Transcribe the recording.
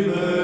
Amen.